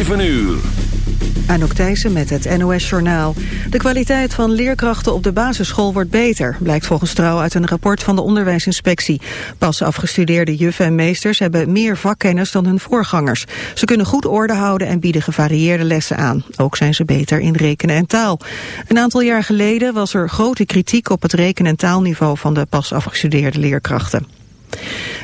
7 uur. Anouk Thijssen met het NOS-journaal. De kwaliteit van leerkrachten op de basisschool wordt beter... blijkt volgens Trouw uit een rapport van de onderwijsinspectie. Pas afgestudeerde juffen en meesters hebben meer vakkennis dan hun voorgangers. Ze kunnen goed orde houden en bieden gevarieerde lessen aan. Ook zijn ze beter in rekenen en taal. Een aantal jaar geleden was er grote kritiek op het rekenen- en taalniveau... van de pas afgestudeerde leerkrachten.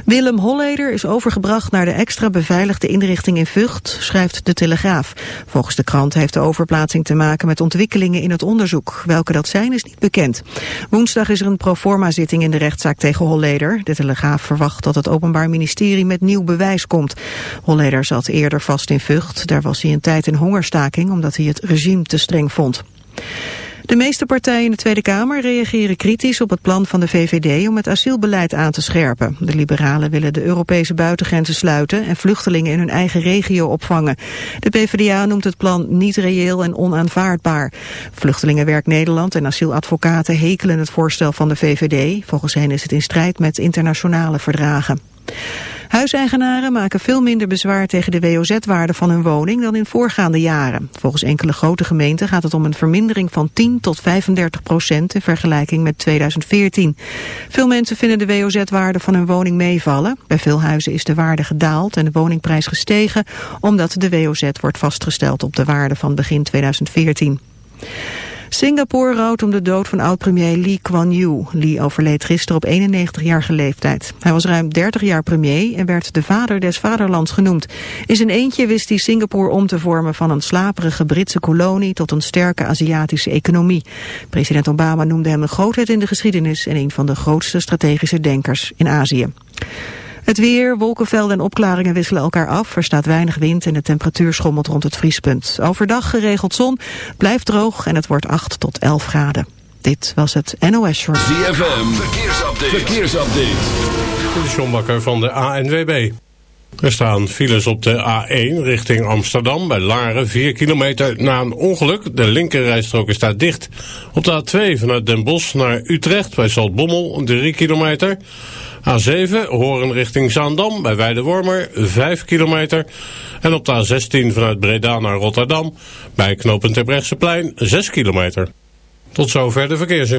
Willem Holleder is overgebracht naar de extra beveiligde inrichting in Vught, schrijft de Telegraaf. Volgens de krant heeft de overplaatsing te maken met ontwikkelingen in het onderzoek. Welke dat zijn is niet bekend. Woensdag is er een proforma zitting in de rechtszaak tegen Holleder. De Telegraaf verwacht dat het Openbaar Ministerie met nieuw bewijs komt. Holleder zat eerder vast in Vught. Daar was hij een tijd in hongerstaking omdat hij het regime te streng vond. De meeste partijen in de Tweede Kamer reageren kritisch op het plan van de VVD om het asielbeleid aan te scherpen. De liberalen willen de Europese buitengrenzen sluiten en vluchtelingen in hun eigen regio opvangen. De PvdA noemt het plan niet reëel en onaanvaardbaar. Vluchtelingenwerk Nederland en asieladvocaten hekelen het voorstel van de VVD. Volgens hen is het in strijd met internationale verdragen. Huiseigenaren maken veel minder bezwaar tegen de WOZ-waarde van hun woning dan in voorgaande jaren. Volgens enkele grote gemeenten gaat het om een vermindering van 10 tot 35 procent in vergelijking met 2014. Veel mensen vinden de WOZ-waarde van hun woning meevallen. Bij veel huizen is de waarde gedaald en de woningprijs gestegen omdat de WOZ wordt vastgesteld op de waarde van begin 2014. Singapore rouwt om de dood van oud-premier Lee Kuan Yew. Lee overleed gisteren op 91-jarige leeftijd. Hij was ruim 30 jaar premier en werd de vader des vaderlands genoemd. In zijn eentje wist hij Singapore om te vormen van een slaperige Britse kolonie tot een sterke Aziatische economie. President Obama noemde hem een grootheid in de geschiedenis en een van de grootste strategische denkers in Azië. Het weer, wolkenvelden en opklaringen wisselen elkaar af. Er staat weinig wind en de temperatuur schommelt rond het vriespunt. Overdag geregeld zon, blijft droog en het wordt 8 tot 11 graden. Dit was het NOS Short. ZFM, verkeersupdate. verkeersupdate. De John Bakker van de ANWB. Er staan files op de A1 richting Amsterdam bij Laren 4 kilometer na een ongeluk. De linkerrijstrook is daar dicht. Op de A2 vanuit Den Bosch naar Utrecht bij Zaltbommel 3 kilometer. A7 Horen richting Zaandam bij Weidewormer 5 kilometer. En op de A16 vanuit Breda naar Rotterdam bij knooppunt Terbrechtseplein 6 kilometer. Tot zover de verkeersin.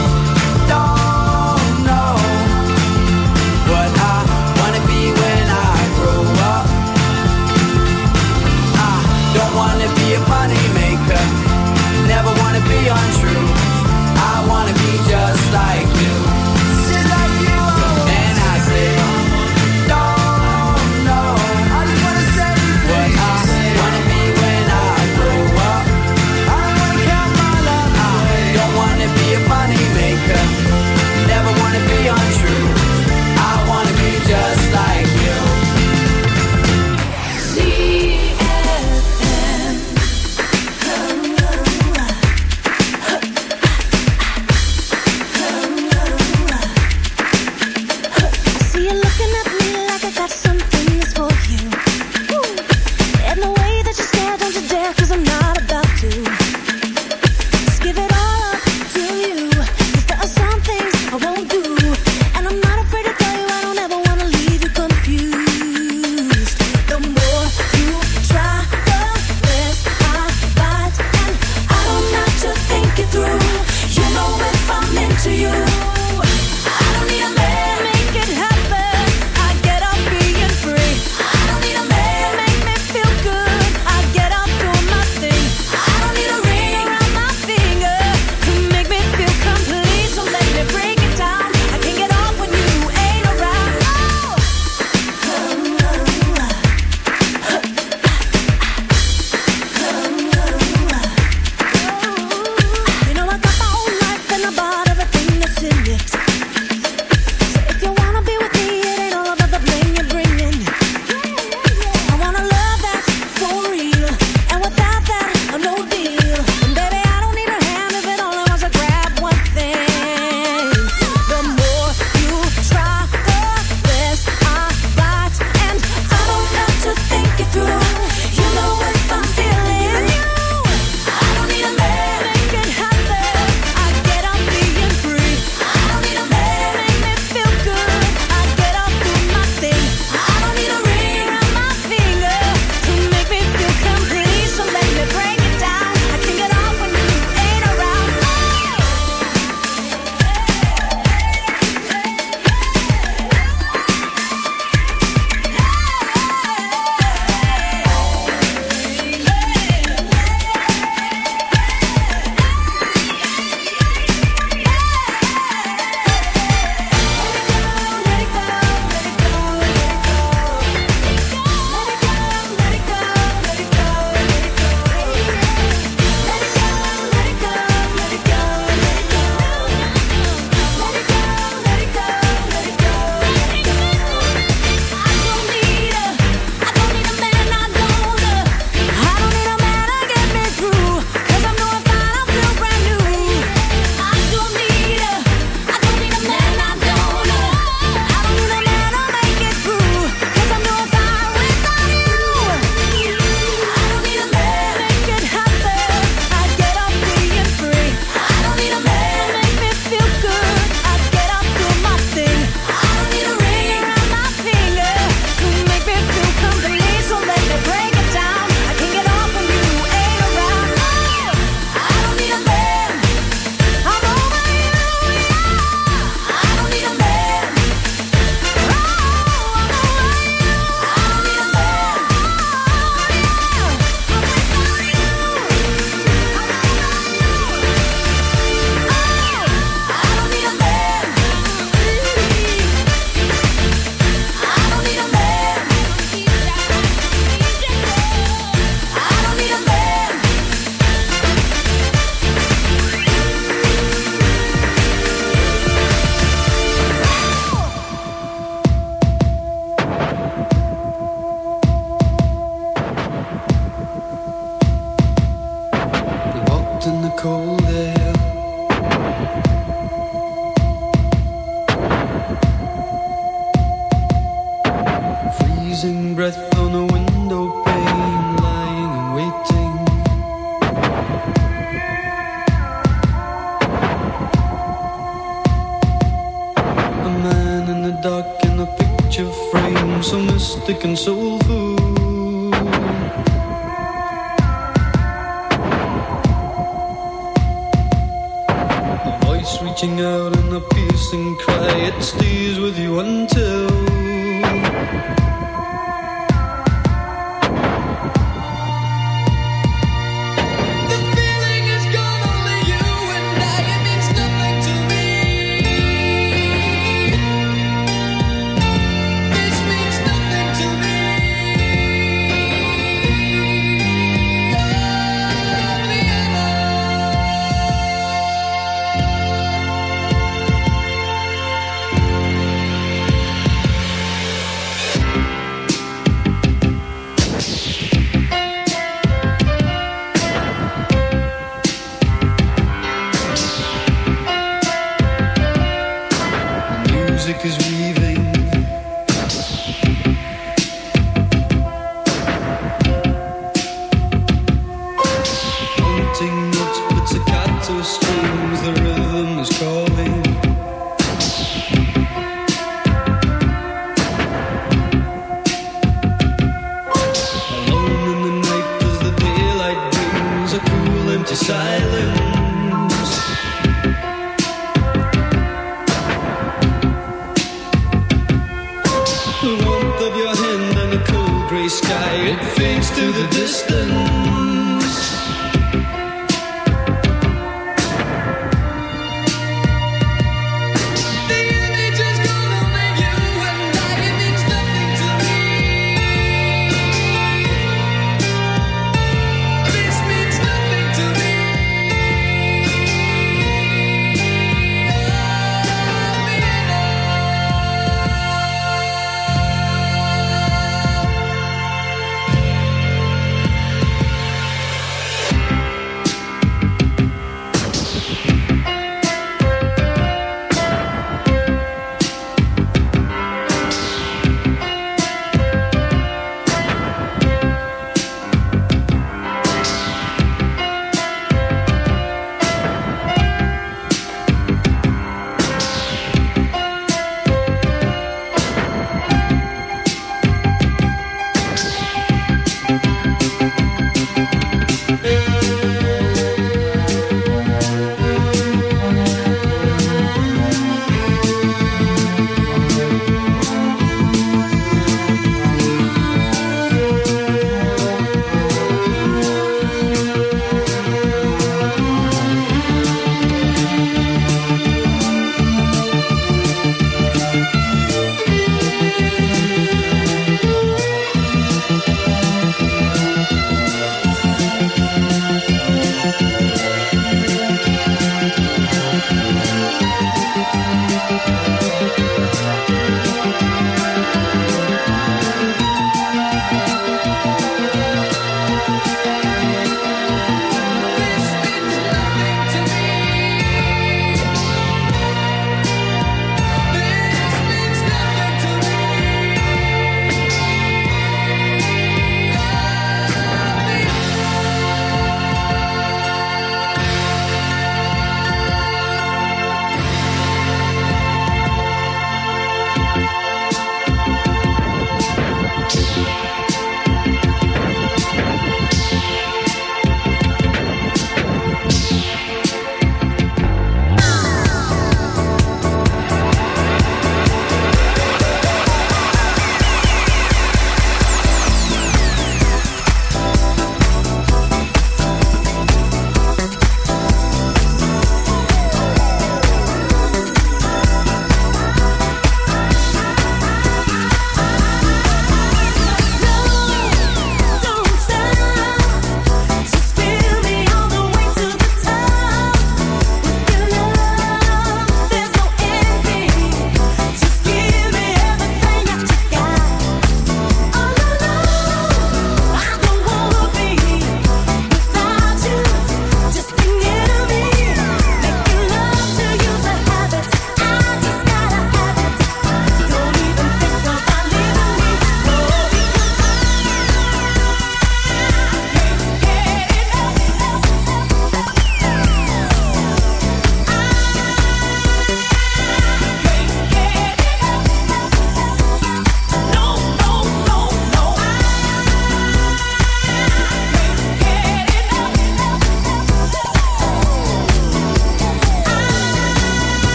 country.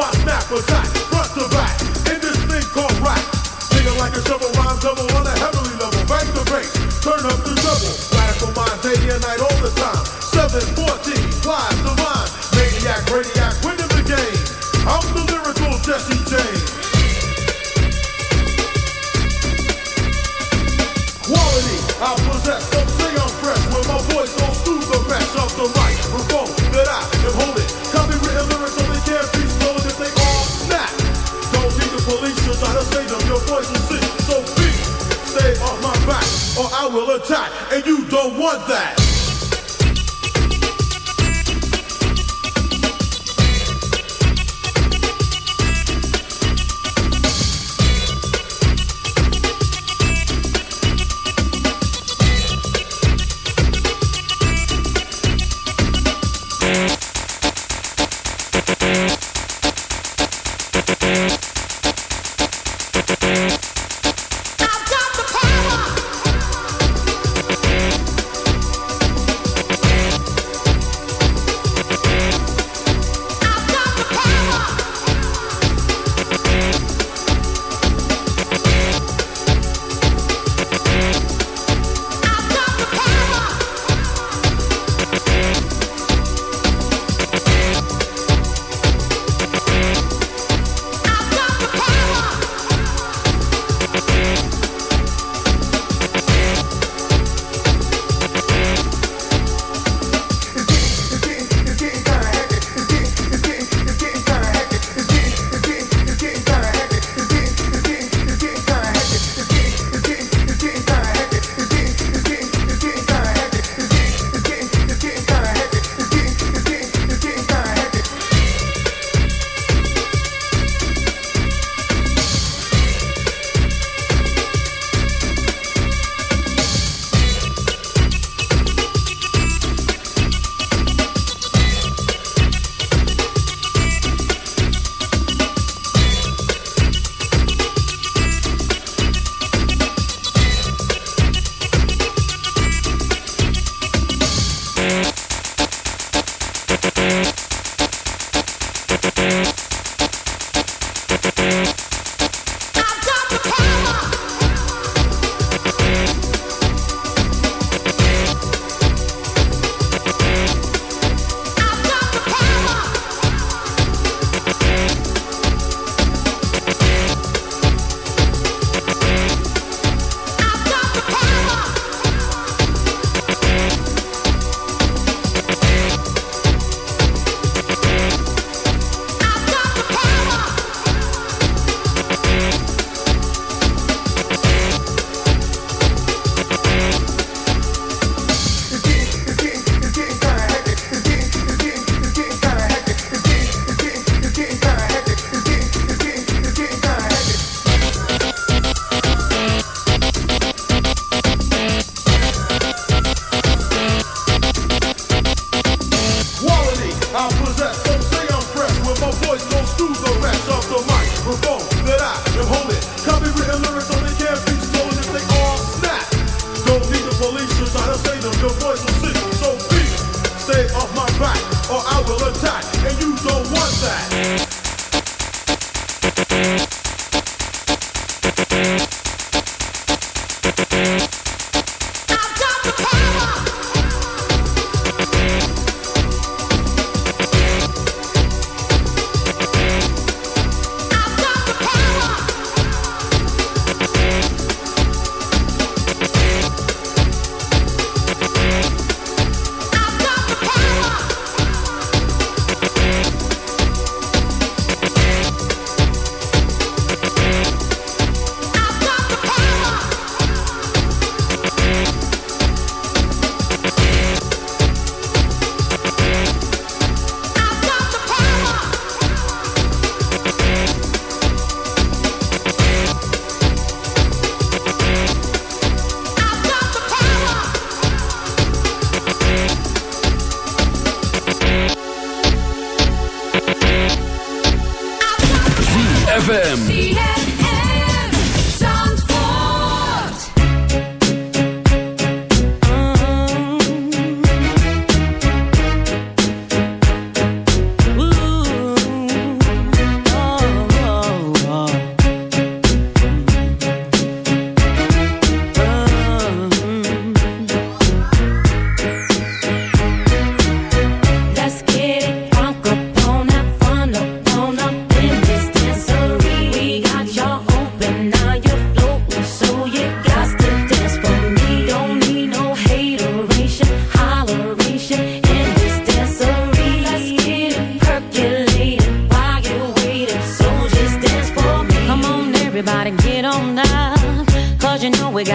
spot, smack or front to back, in this thing called rap. Singing like a shovel, rhyme double on a heavenly level, Back to base, turn up the double. Radical mind, day and night all the time. 714, fly the line, maniac, radiac, winning the game. I'm the lyrical Jesse James. Quality, I possess, don't say I'm fresh, when my voice don't soothe the rest of the life. Revolt that I am holding. the stage of your voice and sing. So be. stay on my back, or I will attack, and you don't want that.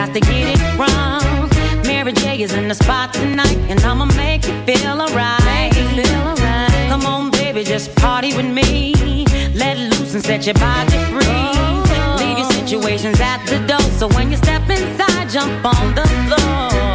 got to get it wrong. Mary J is in the spot tonight, and I'ma make you feel alright. Right. Come on, baby, just party with me. Let loose and set your body free. Oh. Leave your situations at the door, so when you step inside, jump on the floor